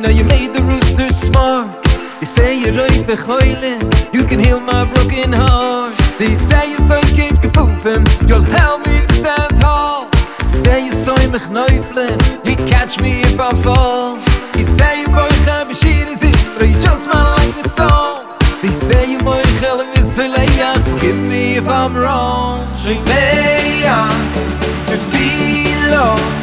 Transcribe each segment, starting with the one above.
know you made the rooster smart. They say you're right for choylin You can heal my broken heart. They say you're so good for poofin You'll help me to stand tall. They say you're so much knifelin You catch me if I fall. They say you're boy chab shir is it But you just might like the song They say you're boy chel me so leia. Forgive me if I'm wrong. Shrik You feel low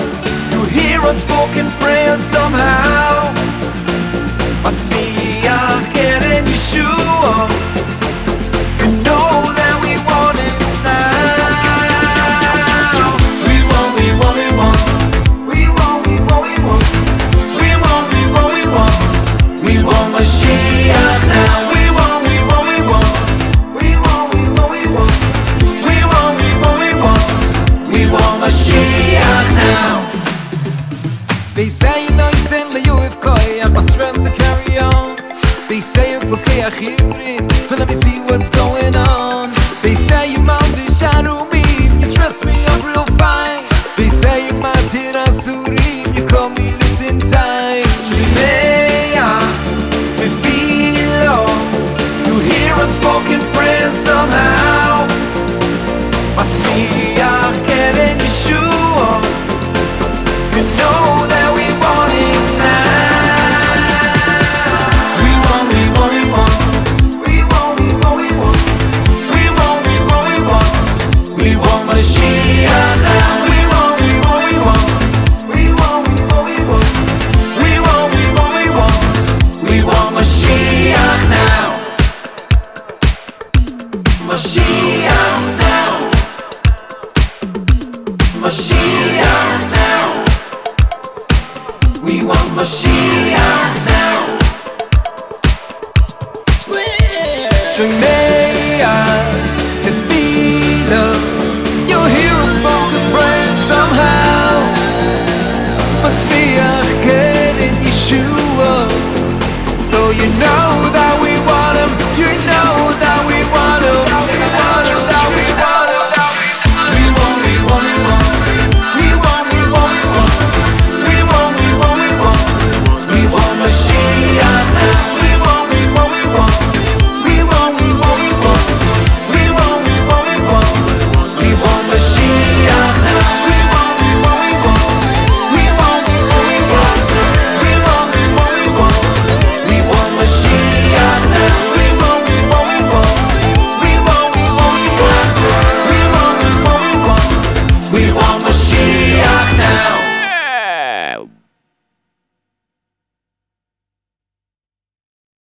They say you know you send the you if koi have my strength to carry on. They say you're okay I hear So let me see what's going on. They say you mount the shadow me You trust me I'm real fine. They say you my tira suri You call me losing time Mashiach now We want Mashiach